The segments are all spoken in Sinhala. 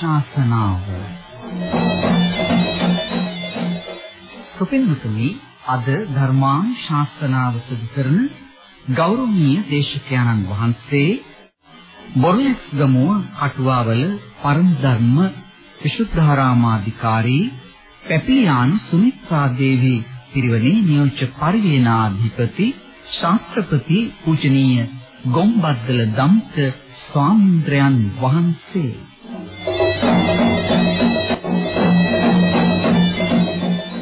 ධර්මානුශාසනාව සුපින්වතුනි අද ධර්මානුශාසනාව සිදු කරන ගෞරවනීය දේශකයන්න් වහන්සේ බොරලස්ගමුව කටුවාවල පරම ධර්ම විසුද්ධාරාමාධිකාරී පැපියාන් සුමිත්‍රා දේවී පිරිවනේ නියෝජ්‍ය පරිවේනාධිපති ශාස්ත්‍රපති පූජනීය ගොම්බද්දල දම්ත ස්වාමීන්ද්‍රයන් වහන්සේ.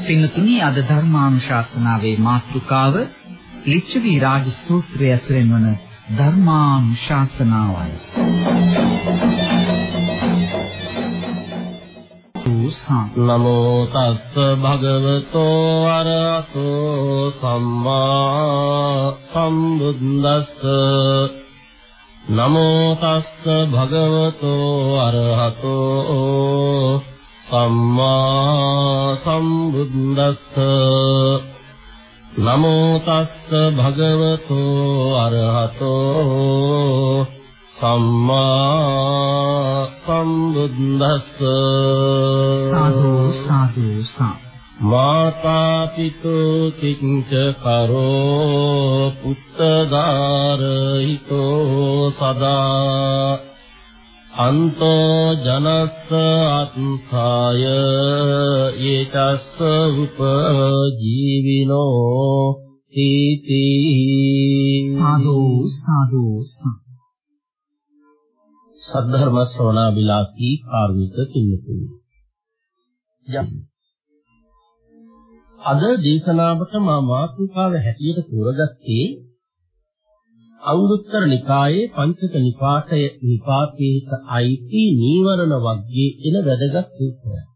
පින්තුනි අද ධර්මානුශාසනාවේ මාතෘකාව ලිච්ඡවි රාජ සූත්‍රය ඇසුරෙන් වන ධර්මානුශාසනාවයි. නමෝ තස්ස භගවතෝ අරහතෝ සම්මා සම්බුද්දස්ස නමෝ තස්ස භගවතෝ අරහතෝ සම්මා සම්බුද්දස්ස. නමෝ තස්ස භගවතෝ අරහතෝ. සම්මා සම්බුද්දස්ස. සාදු සාදු සා මාතා පිතෝ කිංච කරෝ. පුත්තදාරහිතෝ සදා අන්තෝ ජනස්ස අත්ථාය ඒතස්ස උපජීවිනෝ තීති. සාදු සාදු සද්ධර්ම ශ්‍රවණා විලාසී කාර්මික කින්නතුනි අද දේශනාවට මා මාතෘකාව හැටියට තෝරගත්තේ අංගුත්තර නිකායේ පංචක නිපාතය නිපාතේත අයිති නීවරණ වර්ගයේ එන වැදගත් සූත්‍රයක්.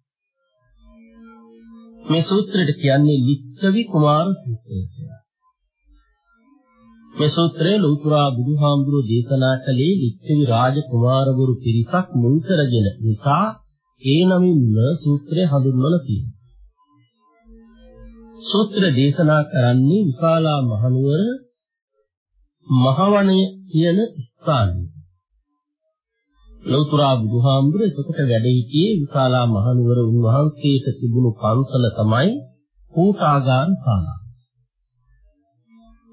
මේ සූත්‍රයට කියන්නේ ලිච්ඡවි කුමාර සූත්‍රය කියලා. මේ සූත්‍රයේ ලෞතුරා බුදුහාමුදුරුවෝ දේශනා කළේ ලිච්ඡවි රාජ කුමාරවරු පිරිසක් මුල් කරගෙන නිසා ඒ නමින්ම සූත්‍රය හඳුන්වලා තියෙනවා. සූත්‍ර දේශනා කරන්නේ විශාලා මහනුවර මහවණය කියන ස්ථානය. ලෞතුරා බුදුහාමුදුර එතකොට වැඩ සිටියේ විශාලා මහනුවර උන්වහන්සේට තිබුණු පන්සල තමයි කූටාගාර ශාලාව.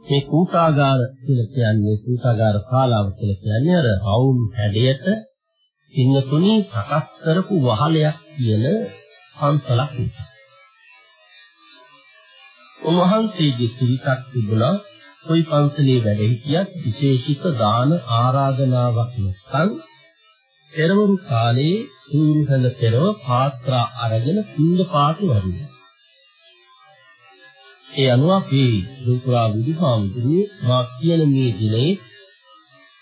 මේ කූටාගාර කියලා කියන්නේ කූටාගාර ශාලාව කියලා කියන්නේ අර රවුම් හැඩයට සිංහතුනි සකස් කරපු වහලයක් කියන පන්සලක් නිසා. උන්වහන්සේගේ පිරිසක් තිබුණා කොයි පන්සලේ වැඩ හිටියත් විශේෂිත දාන ආරාධනාවක් නැත්නම් පෙරවරු කාලේ සූර්යහඳ පෙරව පාත්‍රා අරගෙන පින්ඳ පාතු වඩිනවා. ඒ අනුව අපි දුක්රා බුදුහාමුදුරුවෝ මා කියන මේ දිනේ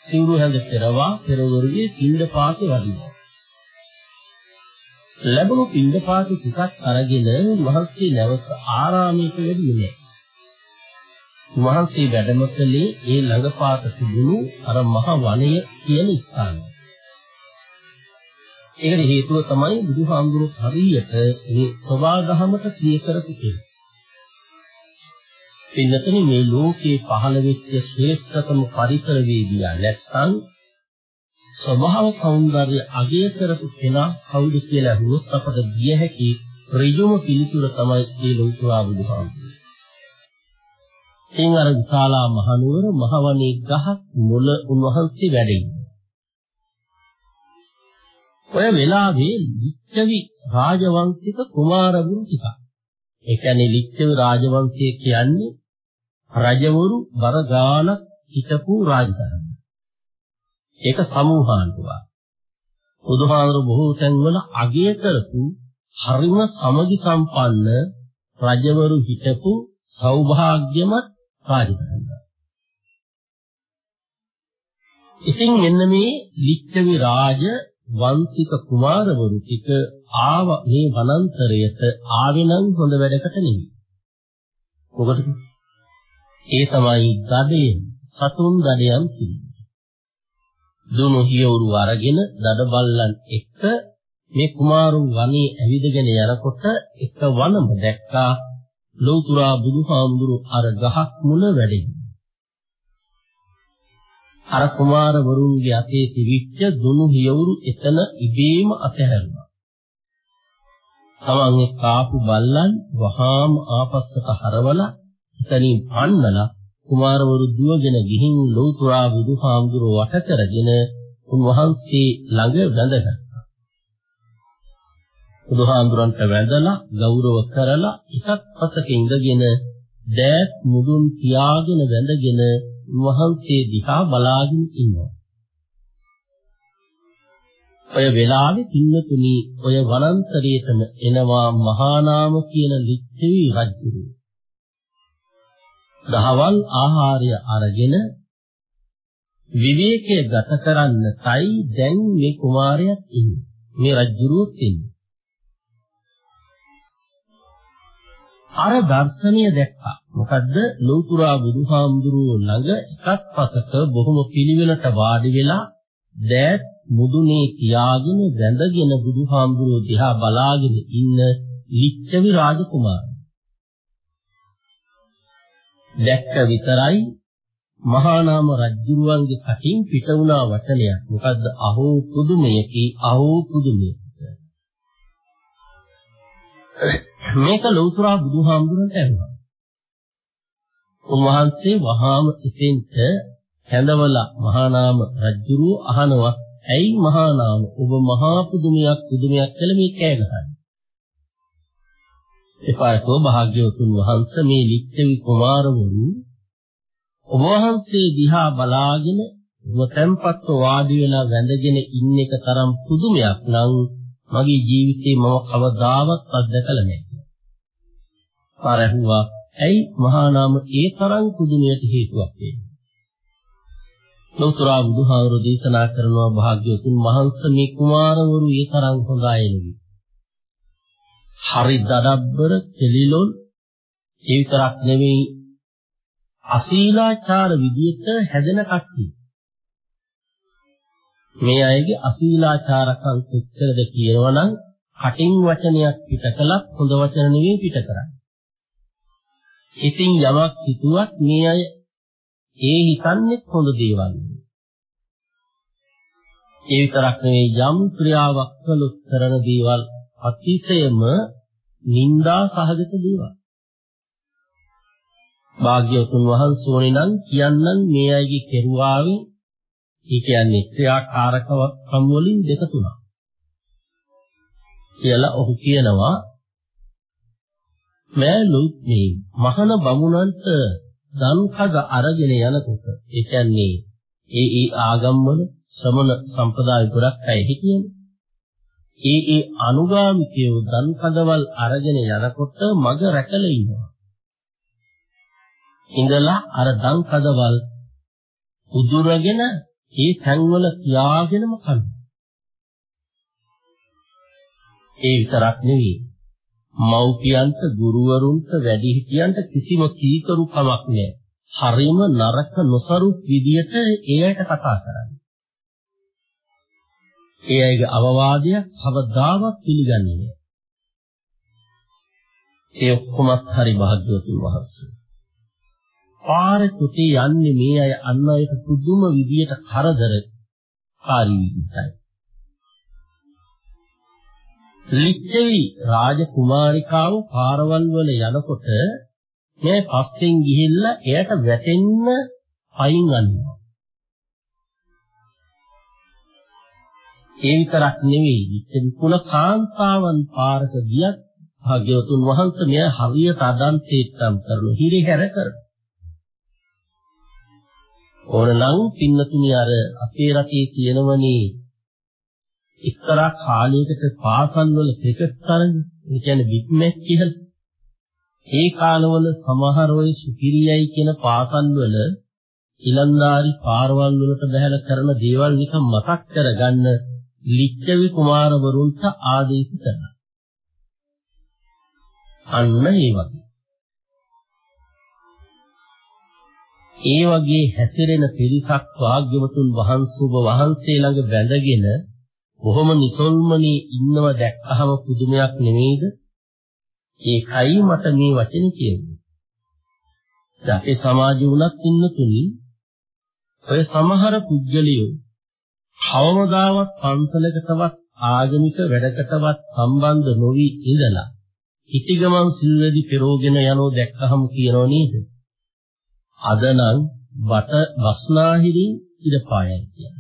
සූර්යහඳ පෙරවා පෙරවරුවේ පින්ඳ පාතු වඩිනවා. ලැබුණු පින්ඳ පාතු ටිකක් අරගෙන මහත්සේ නැවත ආරාමයට වැඩිුනේ. වහන්සේ වැඩම කළේ ඒ ළඟපාත තිබුණු අර මහ වනය කියන ස්ථානය. ඒකට හේතුව තමයි බුදුහාමුදුරුවෝ හරියට මේ සබාධමයට ප්‍රිය කරපු කෙනෙක්. පින්නතනි මේ ලෝකේ පහළ වෙච්ච ශ්‍රේෂ්ඨතම පරිසර වේදියා නැත්නම් ස්වභාව సౌందර්ය අගය කරපු කෙනා කවුද කියලා අහුවොත් අපට දිය හැකි ඍජුම පිළිතුර තමයි මේ ලෝකවා බුදුහාමුදුරුවෝ. එයින් අර විශාලා මහනුවර මහවණේ ගහක් මුල උන්වහන්සේ වැඩ ඔය වෙලාවේ ලිච්ඡවි රාජවංශික කුමාරවරු ටිකක්. ඒ කියන්නේ ලිච්ඡවි රාජවංශය කියන්නේ රජවරු බර ගානක් හිටපු රාජධානිය. ඒක සමූහාන්තුවක්. බුදුහාමර බොහෝ තැන්වල අගය කරපු හරිම සමගි සම්පන්න රජවරු හිටපු සෞභාග්‍යමත් රාජධානිය. ඉතින් මෙන්න මේ ලිච්ඡවි රාජ වංශික කුමාරවරු ටික ආව මේ වනාන්තරයට ආවේ නම් හොඳ වැඩකට නෙවෙයි. මොකටද? ඒ තමයි දඩේ සතුන් දඩයන් කියන්නේ. දුනු හියවරු අරගෙන දඩ බල්ලන් එක්ක මේ කුමාරුන් වනේ ඇවිදගෙන යනකොට එක වනම දැක්කා ලෞතුරා බුදුහාමුදුරු අර ගහක් මුල වැඩෙන්නේ. අර කුමාරවරුන්ගේ අතේ තිබිච්ච දුනු හියවුරු එතන ඉබේම අතහැරුණා. තමන්ගේ කාපු බල්ලන් වහාම ආපස්සට හරවලා එතනින් පන්නලා කුමාරවරු දුවගෙන ගිහින් ලෞතුරා බුදුහාමුදුරුව වට කරගෙන උන්වහන්සේ ළඟ වැඳගත්තා. බුදුහාමුදුරන්ට වැඳලා ගෞරව කරලා එකත් පසක ඉඳගෙන දෑත් මුදුන් තියාගෙන වැඳගෙන උන්වහන්සේ දිහා බලාගෙන ඉන්නවා. ඔය වෙලාවේ පින්නතුනි ඔය වනාන්තරයේතම එනවා මහා නාම කියන ලිච්ඡවි රජුරු. දහවල් ආහාරය අරගෙන විවේකයේ ගත කරන්නටයි දැන් මේ කුමාරයාත් ඉන්නේ. මේ රජුරුවත් ඉන්නේ. අර දර්ශනය දැක්කා. මොකද්ද? ලෞතුරා බුදුහාමුදුරුවෝ ළඟ එකත් පසක බොහොම පිළිවෙලට වාඩි වෙලා දෑත් මුදුනේ තියාගෙන වැඳගෙන බුදුහාමුදුරුවෝ දිහා බලාගෙන ඉන්න ලිච්ඡවි රාජකුමාරයා. දැක්ක විතරයි මහා නාම රජුරුවන්ගේ කටින් පිට වුණා වචනයක්. මොකද්ද? අහෝ පුදුමයකි අහෝ පුදුමයකි. මේක ලෞතුරා බුදුහාමුදුරන්ට ඇහුණා. උන්වහන්සේ වහාම ඉතින්ට හැඳවලා මහා නාම රජුරුව අහනවා ඇයි මහා නාම ඔබ මහා පුදුමයක් පුදුමයක් කියලා මේ කෑ ගහන්නේ එපාරකෝ භාග්‍යවතුන් වහන්සේ මේ ලිච්ඡවි කුමාරවරු ඔබ වහන්සේ දිහා බලාගෙන ඔබ tempatව වාඩි වෙලා වැඳගෙන ඉන්න එක තරම් පුදුමයක් නම් මගේ ජීවිතේ මම කවදාවත් අත්දකලා නැහැ. පාරහුවා ඇයි මහා නාම ඒ තරම් පුදුමයට හේතුවක් වෙන්නේ? ලෝතර බුදුහාමුදුරු දේශනා කරනවා භාග්‍යවතුන් වහන්සේ මේ කුමාරවරු ඒ තරම් හොඳ අය නෙවෙයි. හරි දඩබ්බර කෙලිලොල් ඒ විතරක් නෙවෙයි අශීලාචාර විදියට හැදෙන කට්ටිය. මේ අයගේ අශීලාචාරකම් කොච්චරද කියනවනම් කටින් වචනයක් පිට කළත් හොඳ වචන නෙවෙයි පිට කරන්නේ. ඉතින් යමක් හිතුවත් මේ අය ඒ හිතන්නේ හොඳ දේවල්. ඒ විතරක් නෙවෙයි යම් ක්‍රියාවක් කළොත් කරන දේවල් අතිශයම නිന്ദා සහගත දේවල්. භාග්‍යවතුන් වහන්සෝනේ නම් කියන්නම් මේ අයගේ කෙරුවාවේ ඒ කියන්නේ ක්‍රියාකාරකම් වලින් දෙක තුනක්. කියලා ඔහු කියනවා මෑලු මේ මහන බමුණන්ට දන් කඩ අරගෙන යනකොට ඒ කියන්නේ ඒ ඒ ආගම් වල ශ්‍රමණ සම්ප්‍රදාය ගොඩක් අය හිටියනේ. ඒ ඒ අනුගාමිකයෝ දන් කඩවල් අරගෙන යනකොට මග රැකලා ඉන්නවා. ඉඳලා අර දන් කඩවල් උදුරගෙන ඒ තැන්වල තියාගෙනම කනවා. ඒ විතරක් නෙවෙයි. මව්පියන්ට, ගුරුවරුන්ට, වැඩිහිටියන්ට කිසිම කීකරු කමක් නැහැ. හරිම නරක නොසරු විදියට ඒ අයට කතා කරන්නේ. ඒ අයගේ අවවාදය කවදාවත් පිළිගන්නේ නැහැ. ඒ ඔක්කොම හරි භාග්‍යවතුන් වහන්සේ. පාරේ තුටි යන්නේ මේ අය අන් අයට පුදුම විදියට කරදර කාරී විදිහටයි. ලිච්ඡවි රාජකුමාරිකාව පාරවල් වල යනකොට මේ පස්සෙන් ගිහිල්ලා එයට වැටෙන්න අයින් ගන්නවා. ඒ විතරක් නෙවෙයි ලිච්ඡවි කුල කාන්තාවන් පාරක ගියත් භාග්‍යවතුන් වහන්සේ මෙය හරියට අදන්තේට්ටම් කරන හිරිහැර කරනවා. ඕනනම් පින්නතුනි අර අපේ රටේ තියෙනවනේ එක්තරා කාලයකට පාසල් වල ක්‍රිකට් තරඟ ඒ කියන්නේ බිග් මැච් කියලා. ඒ කාලවල සමහර ඔය සුපිරියයි කියන පාසල් වල ඉලන්දාරි පාරවල් වලට බහැලා කරන දේවල් නිකන් මතක් කරගන්න ලිච්ඡවි කුමාරවරුන්ට ආදේශ කරනවා. අන්න ඒ වගේ. ඒ වගේ හැසිරෙන පිරිසක් වාග්යවතුන් වහන්සේව වහන්සේ ළඟ බැඳගෙන බොහොම නිසල්මනේ ඉන්නව දැක්කහම පුදුමයක් නෙමෙයිද? ඒකයි මට මේ වචනේ කියන්නේ. දැන් අපේ සමාජය උනත් ඉන්න තුනි ඔය සමහර පුද්ගලියෝ කවමදාවත් පන්සලකටවත් ආගමික වැඩකටවත් සම්බන්ධ නොවි ඉඳලා ඉතිගමන් සිල්වැදි පෙරෝගෙන යනෝ දැක්කහම කියනෝ නේද? අදනම් වට වස්නාහිරින් ඉඳපායයි කියන්නේ.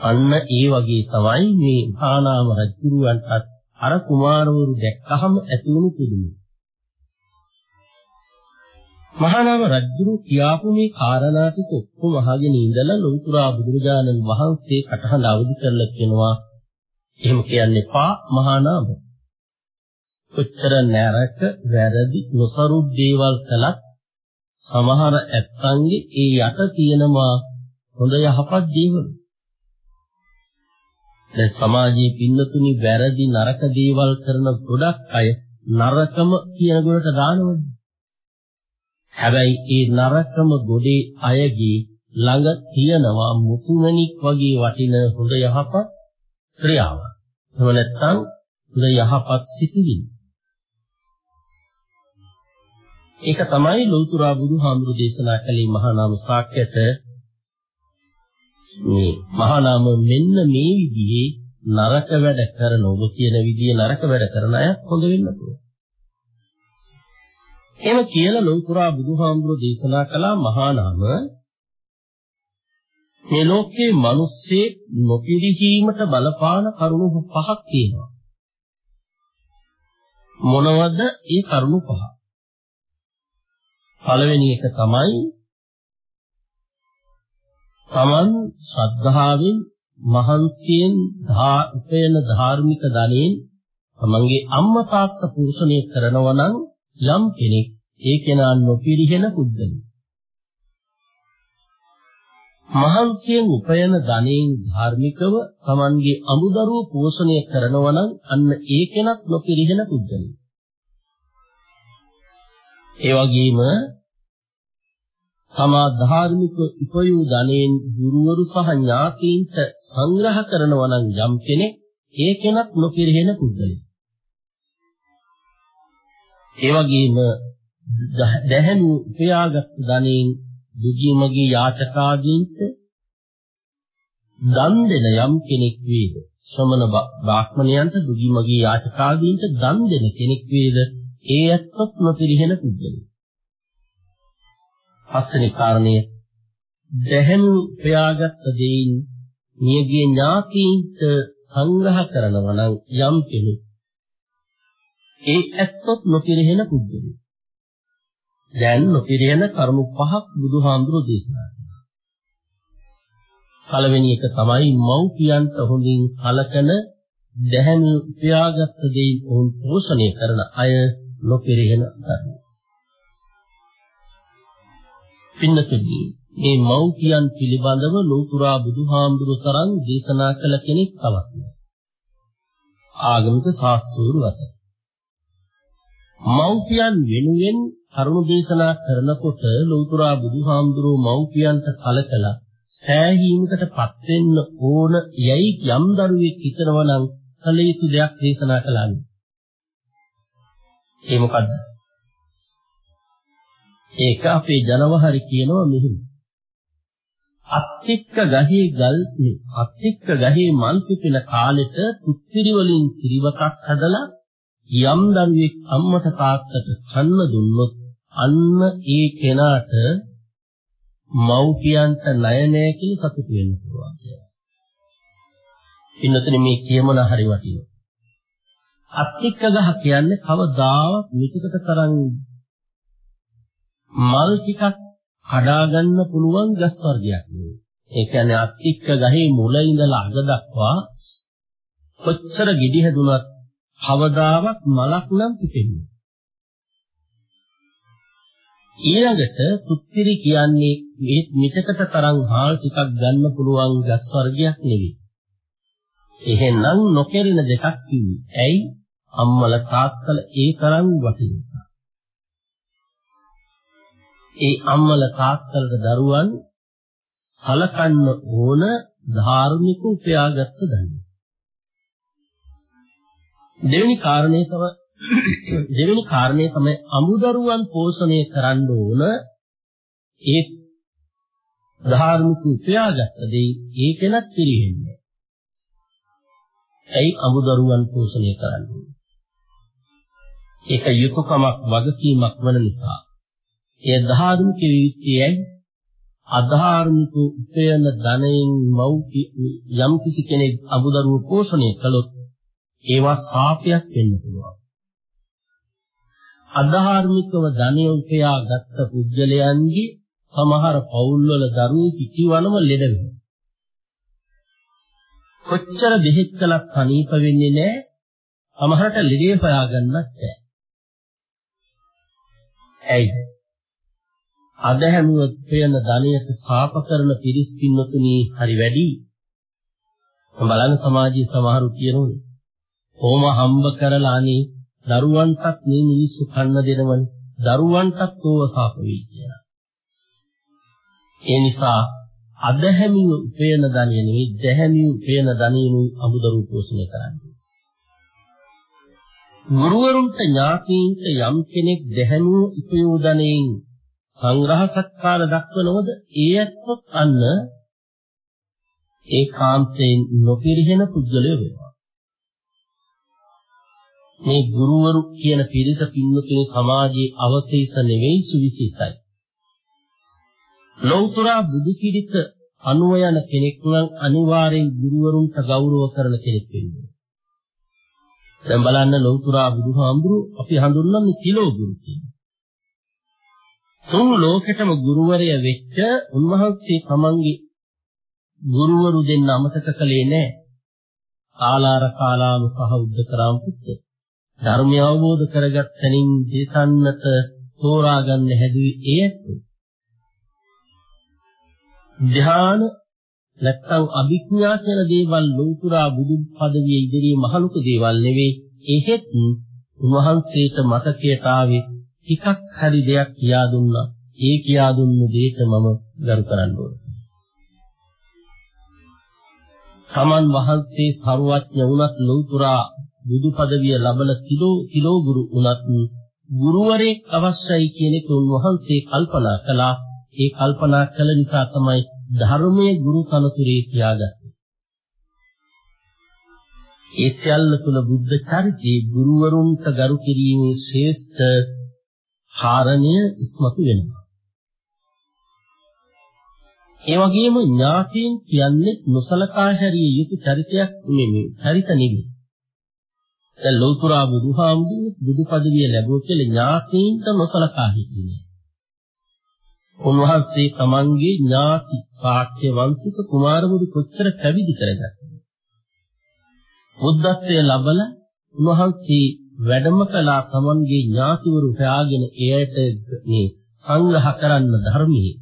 අන්න ඒ වගේ තමයි මේ ආනාම රජුරවන්ටත් අර කුමාරවරු දැක්කහම ඇති වුණු පුදුමය. මහානාම රජුරු කියාපු මේ කාරණා ටික ඔක්කොම අහගෙන ඉඳලා ලෞතුරා බුදුරජාණන් වහන්සේ කටහඬ අවදි කරලා කියනවා එහෙම කියන්න එපා මහානාම. කොච්චර නරක වැරදි නොසරුත් දේවල් කළත් සමහර ඇත්තන්ගේ ඒ යට තියෙනවා හොඳ යහපත් දේවල්. දැන් සමාජයේ පින්නතුනි වැරදි නරක දේවල් කරන ගොඩක් අය නරකම කියන ගොඩට දානවනේ. හැබැයි ඒ නරකම ගොඩේ අයගේ ළඟ තියෙනවා මුතුමැණික් වගේ වටින හොඳ යහපත් ක්‍රියාවක්. එහෙම නැත්නම් හොඳ යහපත් සිතුවිලි. ඒක තමයි ලෞතර බුදුහාමුදුරු දේශනා කළේ මහා නාම සාක්‍යයට මේ මහා නාම මෙන්න මේ විදිහේ නරක වැඩ කරන ඔබ කියන විදිහේ නරක වැඩ කරන අය හොඳ වෙන්න පුළුවන්. එහෙම කියලා ලෞතර බුදුහාමුදුරු දේශනා කළා මහා නාම මේ ලෝකයේ මිනිස්සේ නොපිරිහීමට බලපාන කරුණු පහක් තියෙනවා. මොනවද ඒ කරුණු පහ? පළවෙනි එක තමයි තමන් ශ්‍රද්ධාවෙන් මහන්සියෙන් ධා උපයන ධාර්මික ධනෙන් තමන්ගේ අම්මා තාත්තා පුරුෂණය කරනවා නම් යම් කෙනෙක් ඒ කෙනා නොපිරිහෙන පුද්ගලෙක්. මහන්සියෙන් උපයන ධනෙන් ධාර්මිකව තමන්ගේ අමුදරුව පෝෂණය කරනවා නම් අන්න ඒ කෙනත් නොපිරිහෙන පුද්ගලෙක්. ඒ වගේම තමා ධාර්මික උපයූ ධනෙන් ගුරුවරු සහ ඥාතීන්ට සංග්‍රහ කරනවා නම් යම් කෙනෙක් ඒ කෙනත් නොපිරිහෙන පුද්ගලෙක්. ඒ වගේම දැහැණු උපයාගත් ධනෙන් දුගී මගේ යාචකාදීන්ට දන් දෙන යම් කෙනෙක් වේද? ශ්‍රමණ බ්‍රාහ්මණයන්ට දුගී මගේ යාචකාදීන්ට දන් දෙන කෙනෙක් වේද? ඒ ඇත්තොත් නොපිරිහෙන පුද්ගලෙක් පස්වෙනි කාරණය දැහැමි උපයාගත් දෙයින් මියගිය ඥාතීන්ට සංග්‍රහ කරනවා නම් යම් කෙනෙක් ඒ ඇත්තොත් නොපිරිහෙන පුද්ගලෙක් දැන් නොපිරියන කරුණු පහක් බුදුහාමුදුරෝ දේශනා කළා. පළවෙනි එක තමයි මව්පියන්ට හොඳින් සලකන දැහැමි උපයාගත් දෙයින් ඔවුන් පෝෂණය කරන අය නොපිරියන ධර්ම. පින්නතුනි මේ මව්පියන් පිළිබඳව ලෝතුරා බුදුහාමුදුරු තරම් දේශනා කළ කෙනෙක් තවත් නැහැ. ආගමික ශාස්ත්‍රවරු අතර. මව්පියන් වෙනුවෙන් කරුණ දේශනා කරනකොට ලෞතර බුදුහාමුදුරුව මව්පියන්ට කලකලා සෑහීමකටපත් වෙන්න ඕන යයි යම් දරුවෙක් හිතනවා නම් කල යුතු දෙයක් දේශනා කළානේ. ඒ මොකද්ද? ඒක අපේ ජනවහරි කියනවා මෙහෙම. අත්තික්ක ගහේ ගල් අත්තික්ක ගහේ මල් පිපෙන කාලෙට තුත්තිරි වලින් ත්‍රිවතක් හදලා යම් දරුවෙක් අම්මට තාත්තට කන්න දුන්නොත් අන්න ඒ කෙනාට මව්පියන්ට ණය නැහැ කියලා සතුටු වෙන්න පුළුවන් කියලා. ඉන්නතන මේ කියමන හරි වටිනවා. අත්තික්ක ගහ කියන්නේ කවදාවත් මිටකට තරම් මල් ටිකක් කඩා ගන්න පුළුවන් ගස් වර්ගයක් නෙවෙයි. ඒ කියන්නේ අත්තික්ක ගහේ මුල ඉඳලා අග දක්වා කොච්චර ගෙඩි හැදුනත් කවදාවත් මලක් නම් පිපෙන්නේ ඊළඟට පුත්තිරි කියන්නේ මේ මිටකට තරම් හාල් ටිකක් ගන්න පුළුවන් ගස් වර්ගයක් නෙවෙයි. එහෙනම් නොකෙරින දෙකක් කිව්වේ. ඇයි? අම්මල තාත්තල ඒ තරම් වටිනවා. ඒ අම්මල තාත්තලට දරුවන් සලකන්න ඕන ධාර්මික උපයාගත්ත දන්නේ. දෙවෙනි කාරණේ තමයි දෙවෙනි කාරණේ තමයි අමුදරුවන් පෝෂණය කරන්න ඕන ඒ ධාර්මික උපයාගත්ත දෙයි ඒකෙනත් පිළිහෙන්නේ. ඇයි අමුදරුවන් පෝෂණය කරන්නේ? ඒක යුතුයකමක් වගකීමක් වන නිසා. ඒ ධාර්මික විවිධයයි අධාර්මික උපයන ධනයෙන් මව් යම් කිසි කෙනෙක් අමුදරුව පෝෂණය කළොත් ඒවා සාපයක් වෙන්න පුළුවන්. අධාර්මිකව ධනය උපයා ගත්ත පුද්ගලයන්ගේ සමහර පවුල්වල දරුවෝ කිකිවනම ලෙඩ වෙනවා. කොච්චර දෙහෙත් කළත් සනීප වෙන්නේ නැහැ. සමහරට ලෙඩේ හොයාගන්නත් බැහැ. ඇයි? අද හැමුවත් පේන ධනයට සාප කරන පිරිස් පින්නතුනි හරි වැඩි. බලන්න සමාජයේ සමහරු කියනෝනේ. කොහොම හම්බ කරලා අනේ දරුවන්ටත් මේ මිනිස්සු කන්න දෙනවනේ. දරුවන්ටත් ඕව සාප වෙයි කියලා. ඒ නිසා අද හැමිව උපයන ධනෙ නෙවෙයි දැහැමිව උපයන ධනෙනුයි අමුදරු පෝෂණය කරන්නේ. ගුරුවරුන්ට ඥාතීන්ට යම් කෙනෙක් දැහැමිව උපයෝදනයෙන් සංග්‍රහ සත්කාර දක්වනවද ඒ ඇත්තොත් අන්න ඒකාන්තයෙන් නොපිරිහෙන පුද්ගලයෝ වෙනවා. මේ ගුරුවරු කියන පිරිස පින්නතුනේ සමාජයේ අවශේෂ නෙවෙයි සුවිශේෂයි. ලෞතර බුදු සිරිත අනුව යන කෙනෙක් නම් අනිවාර්යෙන් ගුරුවරුන්ට ගෞරව කරන කෙනෙක් වෙන්නේ. දැන් බලන්න ලෞතර බුදුහාමුදුරු අපි හඳුන්වන්නේ කිලෝ ගුරු කියලා. තුන් ලෝකෙටම ගුරුවරය වෙච්ච උන්වහන්සේ තමන්ගේ ගුරුවරු දෙන්න අමතක කළේ නැහැ. කාලාර කාලාම සහ උද්දකරාම පුත්ත. ධර්මය අවබෝධ කරගත් තැනින් දේශන්නට තෝරා ගන්න හැදුවේ ඒ ඇත්තෝ. ධ්‍යාන නැත්තම් අභිඥා කියන දේවල් ලෝතුරා බුදු පදවිය ඉදිරියේ මහලුක දේවල් නෙවෙයි එහෙත් උන්වහන්සේට මතකයට ආවේ ටිකක් හරි දෙයක් කියා දුන්නා. ඒ කියා දුන්නු දෙයට මම ගරු කරන්න ඕනේ. තමන් වහන්සේ සරුවඥ වුණත් ලෞතුරා බුදු පදවිය ලබන කිලෝ කිලෝ ගුරු වුණත් ගුරුවරයෙක් අවශ්‍යයි කියන එක උන්වහන්සේ කල්පනා කළා. ඒ කල්පනා කළ නිසා තමයි ධර්මයේ ගුරු තනතුරේ තියාගත්තේ. ඒ සියල්ල තුල බුද්ධ චරිතයේ ගුරුවරුන්ට ගරු කිරීමේ ශ්‍රේෂ්ඨ කාරණය ඉස්මතු වෙනවා. ඒ වගේම ඥාතීන් කියන්නේ නොසලකා හැරිය යුතු චරිතයක් නෙමෙයි. චරිත නෙමෙයි. දැන් ලෞතර බුදුහාමුදුරුවෝ බුදු පදවිය ලැබුව කියලා ඥාතීන්ට නොසලකා හිටියේ. උන්වහන්සේ තමන්ගේ ඥාති ශාක්‍ය වංශික කුමාරවරු කොච්චර පැවිදි කරගත්තද බුද්ධත්වයේ ලබල උන්වහන්සේ වැඩම කළා තමන්ගේ ඥාතිවරු හොයාගෙන එයට මේ සංග්‍රහ කරන්න ධර්මයේ.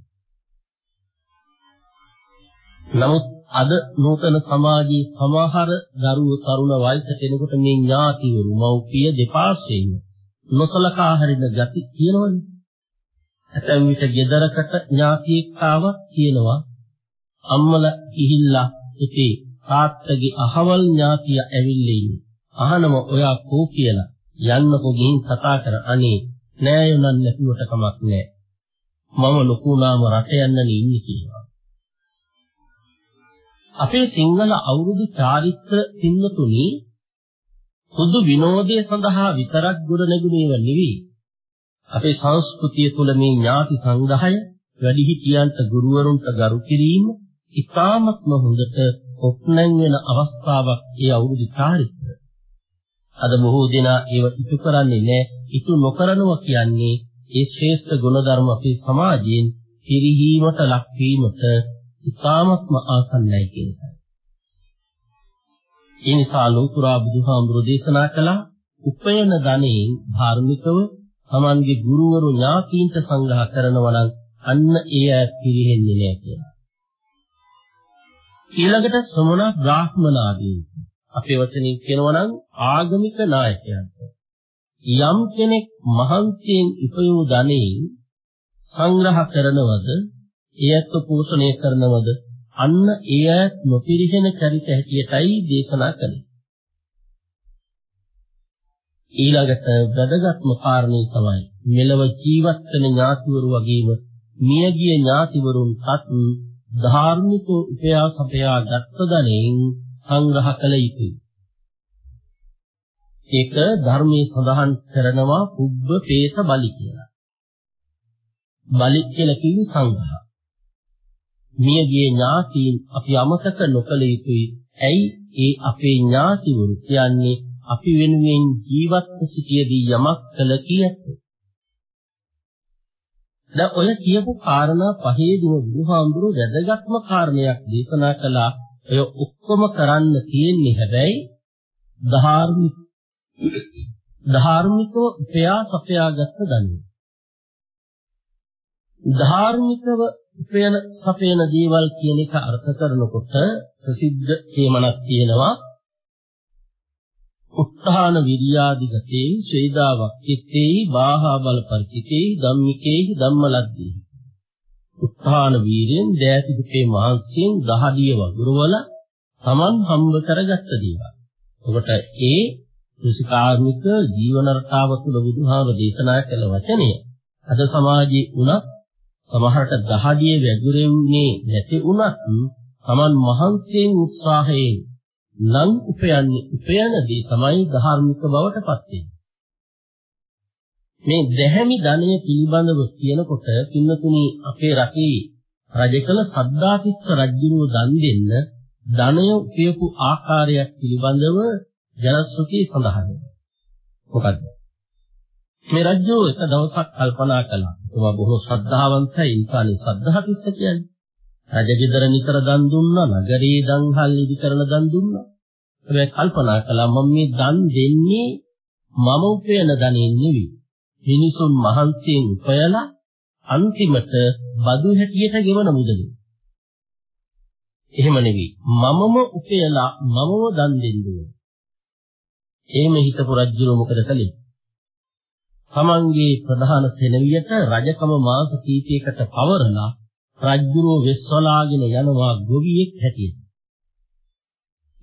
නමුත් අද නූතන සමාජයේ සමහර දරුවෝ තරුණ වයස කෙනෙකුට මේ ඥාතිවරු මව්පිය දෙපාර්ශ්වයෙන් නොසලකා හරින ගති කියනවනේ ඇතැම් විට ගෙදරකට ඥාතියෙක් ආවත් කියනවා. අම්මලා ගිහිල්ලා ඉතේ තාත්තගේ අහවල් ඥාතිය ඇවිල්ලා ඉන්නේ. අහනම ඔයා කෝ කියලා යන්නකෝ ගිහින් කතා කර අනේ නෑ යන්නන් නැතුවට කමක් නෑ. මම ලොකු නාම රට යන්නනේ ඉන්නේ කියලා. අපේ සිංහල අවුරුදු චාරිත්‍ර සින්නතුනි සුදු විනෝදයේ සඳහා විතරක් ගොඩ නැගුණේව නෙවෙයි අපේ සංස්කෘතිය තුළ මේ ඥාති සංග්‍රහය වැඩිහිටියන්ට ගුරුවරුන්ට ගරු කිරීම ඉතාමත්ම හොඳට ඔප්නැන් වෙන අවස්ථාවක් ඒ අවුරුදු චාරිත්‍ර. අද බොහෝ දෙනා ඒව ඉටු කරන්නේ නැහැ. ඉටු නොකරනවා කියන්නේ ඒ ශ්‍රේෂ්ඨ ගුණධර්ම අපේ සමාජයෙන් පිරිහීමට ලක්වීමට ඉතාමත්ම ආසන්නයි කියන එකයි. ඒ නිසා ලෝතුරා බුදුහාමුදුරෝ දේශනා කළ උපයන ධනෙන් ධාර්මිකව Tamange ගුරුවරු ඥාතීන්ට සංග්‍රහ කරනවා නම් අන්න ඒ අය පිළිහෙන්නේ නැහැ කියලා. ඊළඟට ශ්‍රමණ බ්‍රාහ්මණ ආදී අපේ වචනින් කියනවා නම් ආගමික නායකයන්ට යම් කෙනෙක් මහන්සියෙන් ඉපයූ ධනෙයි සංග්‍රහ කරනවද එයත් පෝෂණය කරනවද අන්න ඒ අය නොපිරිහෙන චරිත හැටියටයි දේශනා කළේ. ඊළඟට වැදගත්ම කාරණේ තමයි මෙලව ජීවත් වෙන ඥාතිවරු වගේම මියගිය ඥාතිවරුන්ටත් ධාර්මික උපයාස අපයා ගත්ත ධනෙන් සංග්‍රහ කළ යුතුයි. ඒක ධර්මයේ සඳහන් කරනවා පුබ්බ පේත බලි කියලා. බලි කියලා කිව්වේ සංඝහ. මියගිය ඥාතීන් අපි අමතක නොකළ යුතුයි. ඇයි ඒ අපේ ඥාතිවරු කියන්නේ අපි වෙනුවෙන් ජීවත්ව සිටියදී යමක් කළ කීයත්. දැන් ඔය කියපු කාරණා පහේදීම බුදුහාමුදුරුවෝ වැදගත්ම කාරණයක් දේශනා කළා. ඔය ඔක්කොම කරන්න තියෙන්නේ හැබැයි ධාර්මික ධාර්මිකව උපයා සපයාගත්ත දන්නේ. ධාර්මිකව උපයන සපයන දේවල් කියන එක අර්ථ කරනකොට ප්‍රසිද්ධ හේමනක් තියෙනවා උත්හාන විරියාදිගතේ ශ්‍රේදාවක් චිත්තේ බාහා බල පරිචිතේ ධම්මිකේ ධම්මලද්දී උත්හාන වීරෙන් දෑති දුකේ මහන්සියෙන් දහඩිය වගුරුවල Taman හම්බ කරගත්ත දේවල්. ඔබට ඒ කෘෂිකාර්මික ජීවන රටාව තුළ බුදුහාම දේශනා කළ වචනය අද සමාජයේ උනත් සමහරට දහඩිය වැගුරෙන්නේ නැති උනත් Taman මහන්සියෙන් උත්සාහයෙන් නම් උපයන්නේ උපයනදී තමයි ධාර්මික බවට පත් මේ දැහැමි ධනය පිළිබඳව කියනකොට පින්නතුනි අපේ රටේ රජකල සද්දාතිස්ස රජුව දන් දෙන්න ධනය උපයපු ආකාරයක් පිළිබඳව ජනශ්‍රුතිය සඳහන් වෙනවා. මොකද්ද? මේ රජු එක දවසක් කල්පනා කළා. එතුමා බොහෝ ශ්‍රද්ධාවන්තයි. ඉන්සානේ ශ්‍රද්ධාතිස්ස කියන්නේ. රජගෙදර නිතර දන් දුන්නා, නගරේ දන්හල් ඉදි කරන දන් දුන්නා. හැබැයි කල්පනා කළා මම මේ දන් දෙන්නේ මම උපයන ධනෙ නෙවෙයි. මිනිසුන් මහන්සියෙන් උපයලා අන්තිමට බදු හැටියට ගෙවන මුදලයි. එහෙම නෙවෙයි. මමම උපයලා මමම දන් දෙන්න ඕනේ. එහෙම හිතපු රජුර මොකද කළේ? තමන්ගේ ප්‍රධාන සෙනවියට රජකම මාස කීපයකට පවරලා රජුරෝ වෙස්වලාගෙන යනවා ගොවියෙක් හැටියට.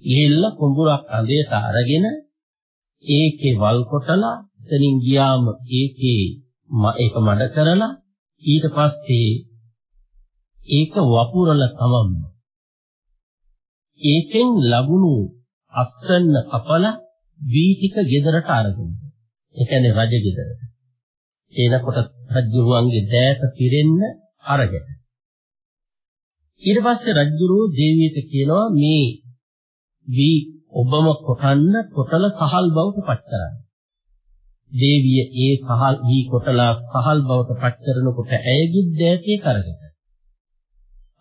ගිහිල්ලා කුඹුරක් අඳේට අරගෙන ඒකේ වල් කොටලා එතනින් ගියාම ඒකේ ඒක මඩ කරලා ඊට පස්සේ ඒක වපුරලා තමම ඒකෙන් ලැබුණු අස්සන්න කපලා වී ටික ගෙදරට අරගෙන. ඒ කියන්නේ රජ ගෙදරට එනකොට රජුරුවන්ගේ දෑත පිරෙන්න අරගෙන. ඊට පස්සේ රජුරුව දේවියට කියනවා මේ වී ඔබම කොටන්න කොටල සහල් බවට පත් කරන්න. දේවිය ඒ සහල් වී කොටලා සහල් බවට පත් කරනකොට ඇයගේ දෑතේ කරගෙන.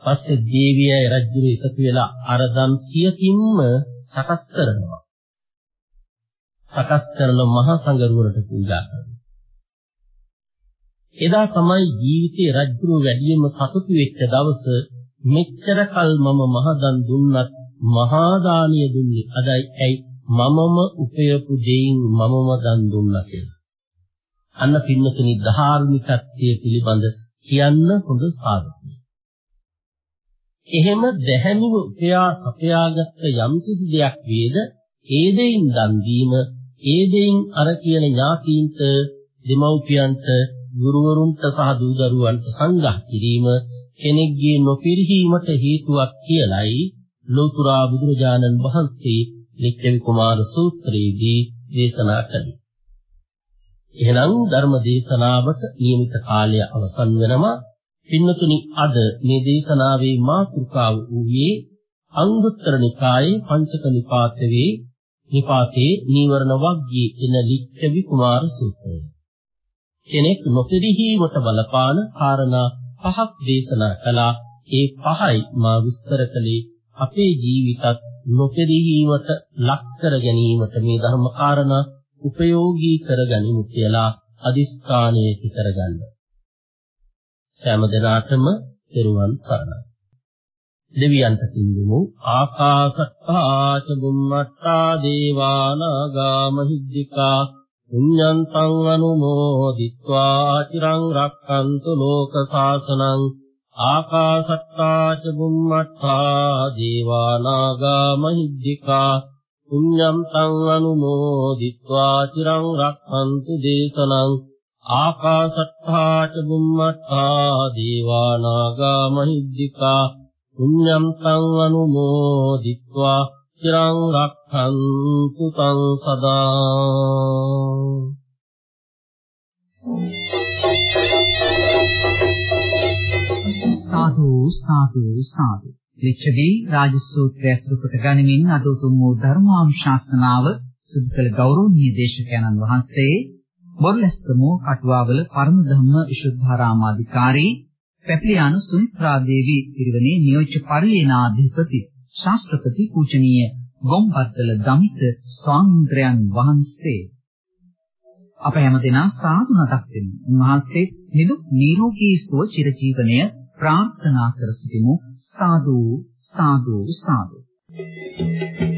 පස්සේ දේවියයි රජුරු එකතු වෙලා අරදම් සියකින්ම සකස් කරනවා. සකස් කරන මහා සංගරුවරට පූජා කරනවා. එදා තමයි ජීවිතේ රජුරු වැඩියෙන්ම සතුටු වෙච්ච දවස මෙච්චර කල් මම මහදන් දුන්නත් මහා දානිය දුන්නේ අදයි ඇයි මමම උපයපු දෙයින් මමම දන් දුන්නා කියලා. අන්න පින්නතුනි ධාර්මිකත්වයේ පිළිබඳ කියන්න හොඳ සාධකයි. එහෙම දැහැමිව උපයා සපයාගත්ත යම් කිසි දෙයක් වේද ඒ දෙයින් දන් දීම ඒ දෙයින් අර කියන ඥාතීන්ට දෙමව්පියන්ට ගුරුවරුන්ට සහ දූ දරුවන්ට සංග්‍රහ කිරීම කෙනෙක්ගේ නොපිරිහීමට හේතුවක් කියලයි ලෝතර බුදුරජාණන් වහන්සේ ලිච්ඡවි කුමාර සූත්‍රයේදී දේශනා කළේ. එහෙනම් ධර්ම දේශනාවට නියමිත කාලය අවසන් වෙනවා. පින්නතුනි අද මේ දේශනාවේ මාතෘකාව වූයේ අංගුත්තර නිකායේ පංචක නිපාතයේ නිපාතේ නීවරණ වග්ගයේ එන ලිච්ඡවි කුමාර සූත්‍රය. කෙනෙක් නොපිරිහීමට බලපාන කාරණා පහක් දේශනා කළා. ඒ පහයි මා විස්තර කළේ අපේ ජීවිතත් නොපෙරෙහිවට ලක් කර ගැනීමට මේ ධර්ම කාරණා උපයෝගී කරගනිමු කියලා අදිස්ථානය කරගන්න. සෑම දිනාටම පෙරුවන් සරණයි. දෙවියන්ට පින්දුමු ආකාශත්තා චුම්මත්තා දේවානාගා මහිද්దికා පුඤ්ඤන්තං අනුමෝදිත්වා චිරං රක්칸තු ලෝක සාසනං ආකාසත්තා ච බුම්මත්තා දීවානාගා මහිද්దికා පුඤ්ඤම් තං අනුමෝදිत्वा চিරං රක්ඛන්තු දේශනං ආකාසත්තා ච බුම්මත්තා දීවානාගා මහිද්దికා පුඤ්ඤම් තං අනුමෝදිत्वा চিරං රක්ඛන්තු තං සදා සාදු සාදු සාදු ලිච්ඡවි රාජසූත්‍රය අසුර කොට ගනිමින් අද උතුම් වූ ධර්මානුශාසනාව සිදු කළ ගෞරවනීය දේශකයන්න් වහන්සේ බොරලැස්කමෝ කටුවාවල පරම ධම්ම විසුද්ධාරාමාධිකාරී පැපලියානු සුමිත්‍රා දේවී පිරිවනේ නියෝජ්‍ය පරිලේනාධිපති ශාස්ත්‍රපති පූජනීය ගොම්බද්දල දමිත ස්වාමීන්ද්‍රයන් වහන්සේ අප හැමදෙනා සාදු නතක් දෙමු. උන්වහන්සේ නිදුක් නිරෝගී සුව චිරජීවනය ප්‍රාර්ථනා කර සිටිමු. සාදු සාදු සාදු. Thank you.